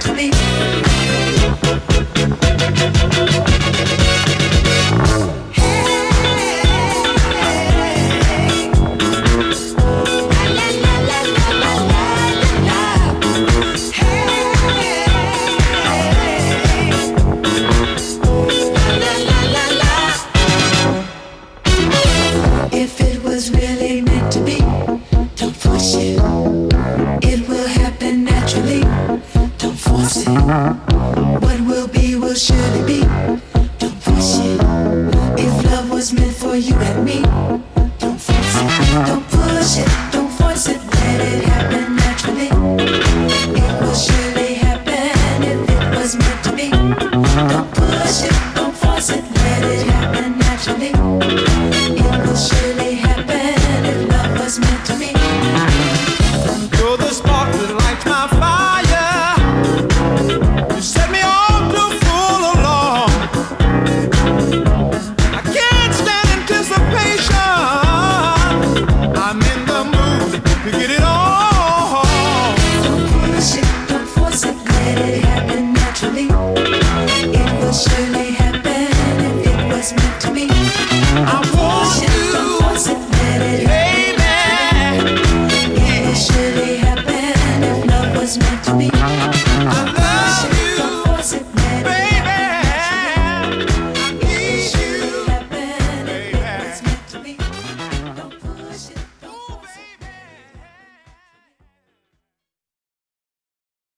to me. What will be will surely be. Don't force it. If love was meant for you and me, don't force it.